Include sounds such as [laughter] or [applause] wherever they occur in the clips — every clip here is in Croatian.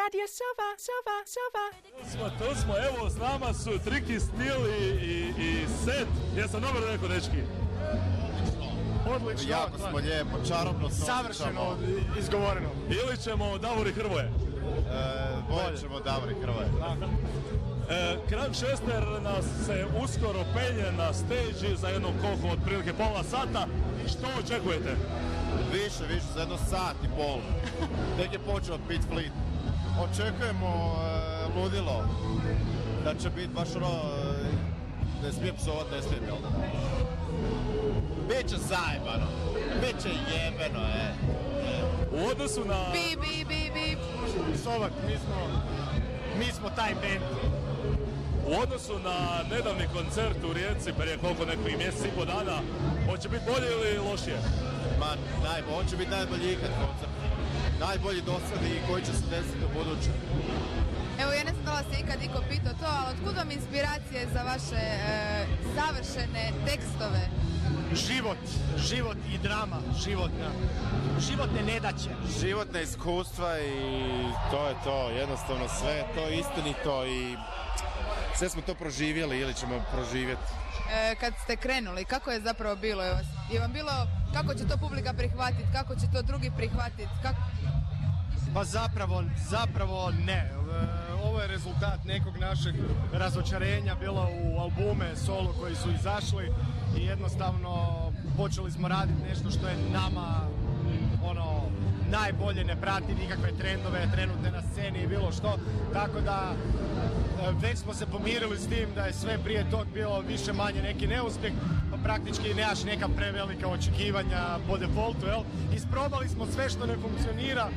Radio Sova, Sova, Sova. Tu smo, tu smo, evo s nama su Triki Stil i, i, i Set. Jesam dobro rekao, dečki? Odlično. Jako smo lijepo, čarobno se Savršeno izgovoreno. Ili ćemo Davori Hrvoje? E, bolje ćemo Davori Hrvoje. E, Kran Šester nas se uskoro penje na stage za jedno koliko, otprilike pola sata. Što očekujete? Više, više, za jedno sat i pol. Tek je počeo Pit Fleet. Očekujemo e, ludilo. Da će biti baš ono... Ne smijem psovat, ne smijem, jel da? Biće zajebano. Biće jebeno, e. U odnosu na... Bi, bi, bi, bi. Sovak, mi smo, mi smo taj band. U odnosu na nedavni koncert u Rijeci prije koliko nekih mjesec i po dana, hoće biti bolje ili lošije? Ma, najbolji, on će biti najbolji ikad koncert. Najbolji do sad i koji će se desiti u buduće. Evo, ja ne znam da li se ikad iko pitao to, ali otkud vam inspiracije za vaše e, savršene tekstove? Život, život i drama, životna. Životne nedaće. Životne iskustva i to je to, jednostavno sve je to istinito i sve smo to proživjeli ili ćemo proživjeti. E, kad ste krenuli, kako je zapravo bilo? Je, vam bilo, kako će to publika prihvatiti, kako će to drugi prihvatiti? Kako... Pa zapravo, zapravo ne. E, Ovo je rezultat nekog našeg razočarenja, bilo u albume, solo koji su izašli i jednostavno počeli smo raditi nešto što je nama ono najbolje ne prati nikakve trendove trenutne na sceni i bilo što tako da već smo se pomirili s tim da je sve prije tog bilo više manje neki neuspjeh pa praktički nemaš neka prevelika očekivanja po defaultu jel? isprobali smo sve što ne funkcionira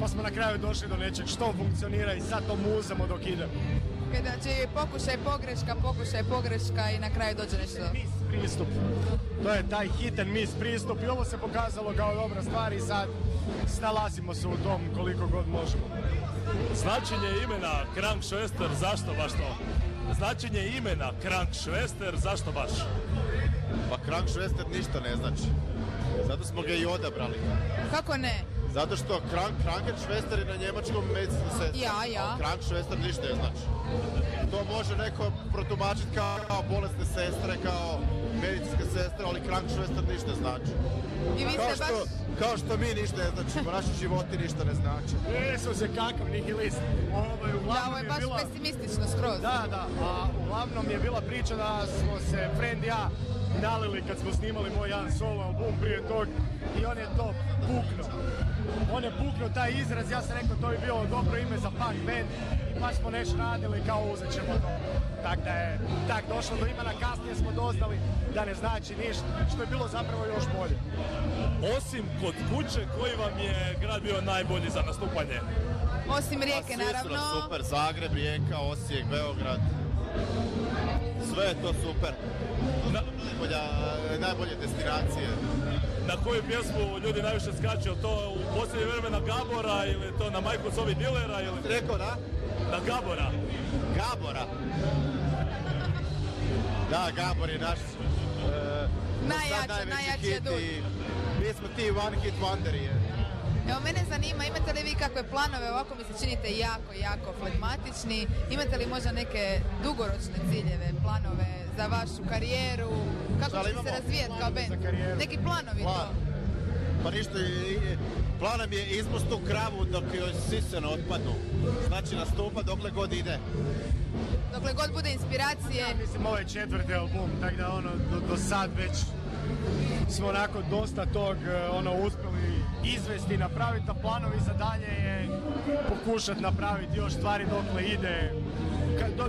pa smo na kraju došli do nečeg što funkcionira i sad to muzamo dok ide Znači, pokušaj pogreška, pokušaj pogreška i na kraju dođe nešto. miss pristup to je taj hit and miss pristup i ovo se pokazalo kao dobra stvar i sad snalazimo se u tom koliko god možemo Značenje imena Krank Švester, zašto baš to? Značenje imena Krank Švester, zašto baš? Pa Krank Švester ništa ne znači. Zato smo ga i odabrali. Kako ne? Zato što Krank, Krankenschwester je na njemačkom medicinska sestra. Ja, ja. A Krankenschwester ništa ne znači. To može neko protumačiti kao, kao bolesne sestre, kao medicinska sestra, ali Krankenschwester ništa znači. I vi ste baš... kao što mi ništa ne znači, naši životi ništa ne znači. Jesu se kakav nihilist. Ovo je Da, uglavnom ovo je je baš bila... pesimistično skroz. Da, da, a uglavnom je bila priča da smo se friend i ja nalili kad smo snimali moj jedan solo album prije tog i on je to puknuo. On je puknuo taj izraz, ja sam rekao to bi bilo dobro ime za punk band i pa smo nešto radili kao uzet ćemo to. Tak da je tak došlo do imena, kasnije smo doznali da ne znači ništa, što je bilo zapravo još bolje. Osim kod kuće, koji vam je grad bio najbolji za nastupanje? Osim rijeke, Pa su naravno. nam super, Zagreb, Rijeka, Osijek, Beograd. Sve je to super. Najbolje destinacije. na koju pjesmu ljudi najviše skaču? Li to u posljednje vrijeme na Gabora ili to na Majku Sovi Dilera ili Rekao da? na Gabora? Gabora. Da, Gabor je naš e, Najjače, i Mi smo ti one hit wonderi. je. Evo, mene zanima, imate li vi kakve planove, ovako mi se činite jako, jako flegmatični, imate li možda neke dugoročne ciljeve, planove za vašu karijeru, kako ćete se razvijati kao band? Neki planovi Plan. to. Pa ništa, i- i- plan nam je izpust tu kravu dok joj sise ne otpadnu. Znači nastupa dokle god ide. Dokle god bude inspiracije, Mislim, ovo je četvrti album, tako da ono, do, do sad već smo onako dosta tog e, ono uspjeli izvesti napraviti, a planovi za dalje je pokušati napraviti još stvari dokle ide,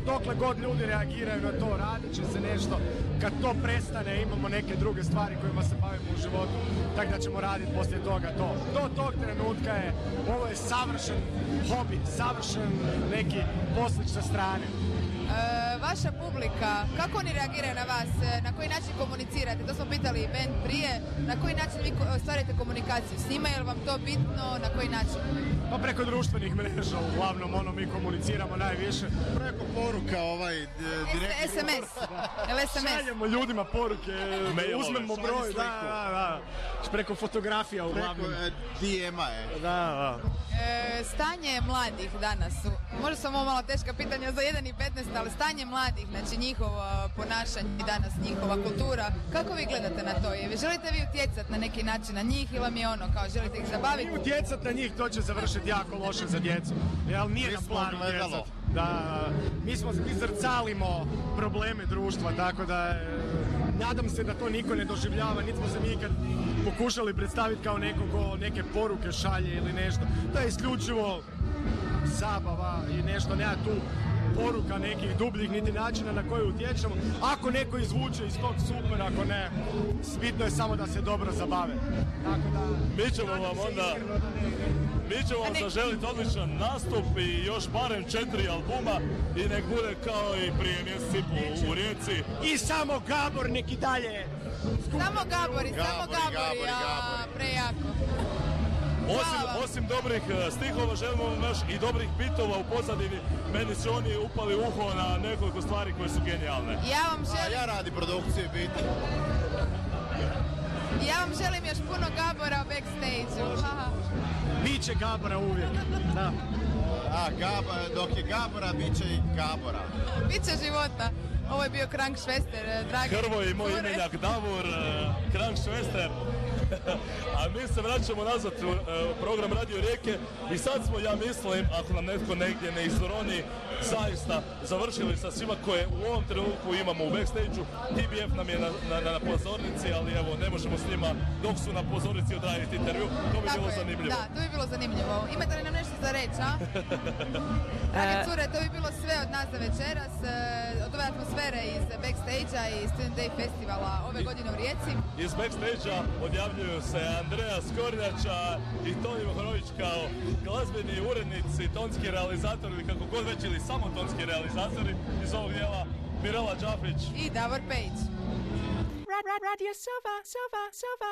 dokle god ljudi reagiraju na to, radit će se nešto, kad to prestane imamo neke druge stvari kojima se bavimo u životu, tako da ćemo raditi poslije toga to. Do tog trenutka je, ovo je savršen hobi, savršen neki poslić sa strane. e, vaša publika, kako oni reagiraju na vas, e, na koji način komunicirate, to smo pitali i Ben prije, na koji način vi ostvarujete komunikaciju s njima, je li vam to bitno, na koji način? Pa preko društvenih mreža, uglavnom ono mi komuniciramo najviše. Preko poruka ovaj d- direktni SMS, jel SMS? Šaljemo ljudima poruke, Mailove, uzmemo broj, da, da, da. Preko fotografija Preko uglavnom. e, DM-a je. Da, da. E, stanje mladih danas, možda su ovo malo teška pitanja za 1 i 15, ali stanje mladih, znači njihovo ponašanje danas, njihova kultura, kako vi gledate na to? Je, želite vi utjecati na neki način na njih ili vam je ono kao želite ih zabaviti? I utjecat na njih to će završiti jako loše za djecu. Jel nije Mi na planu. Da, mi smo, mi zrcalimo probleme društva, tako da e, nadam se da to niko ne doživljava, niti smo se mi ikad pokušali predstaviti kao neko ko neke poruke šalje ili nešto. To je isključivo zabava i nešto, nema tu poruka nekih dubljih niti načina na koje utječemo. Ako neko izvuče iz tog super, ako ne, bitno je samo da se dobro zabave. Tako da, Mi ćemo vam onda Mi ćemo vam zaželiti odličan nastup i još barem četiri albuma i nek bude kao i prije mjesec i pol u Rijeci. I samo Gabor neki dalje. Samo Gabori, samo Gabori, Gabori, Gabori, a, Gabori. prejako. Osim, osim dobrih e, stihova želimo vam još i dobrih bitova u pozadini. Meni su oni upali u uho na nekoliko stvari koje su genijalne. Ja vam A želim, ja radi produkcije biti. ja vam želim još puno Gabora u backstage-u. Biće Gabora uvijek. Da. A, Gaba, dok je Gabora, bit će i Gabora. Biće života. Ovo je bio Krank Švester, eh, dragi. Hrvoj i moj imenjak Davor, e, Krank Švester. [laughs] A mi se vraćamo nazad u e, program Radio Rijeke i sad smo, ja mislim, ako nam netko negdje ne izroni, zaista završili sa svima koje u ovom trenutku imamo u backstage-u. TBF nam je na, na, na pozornici, ali evo, ne možemo s njima dok su na pozornici odraditi intervju. To bi Tako bilo je, zanimljivo. Da, to bi bilo zanimljivo. Imate li nam nešto za reći, a? [laughs] Drage cure, to bi bilo sve od nas za večeras. eh, Od ove atmosfere iz backstage-a i Student Day festivala ove godine u Rijeci. Iz backstage-a odjavljuju se Andreja Skornjača i Toni Mohorović kao glazbeni urednici, tonski realizatori ili kako god već ili samo tonski realizatori iz ovog dijela Mirela Đafić. I Davor Pejić. Ra- ra- Radio Silva, Silva, Silva.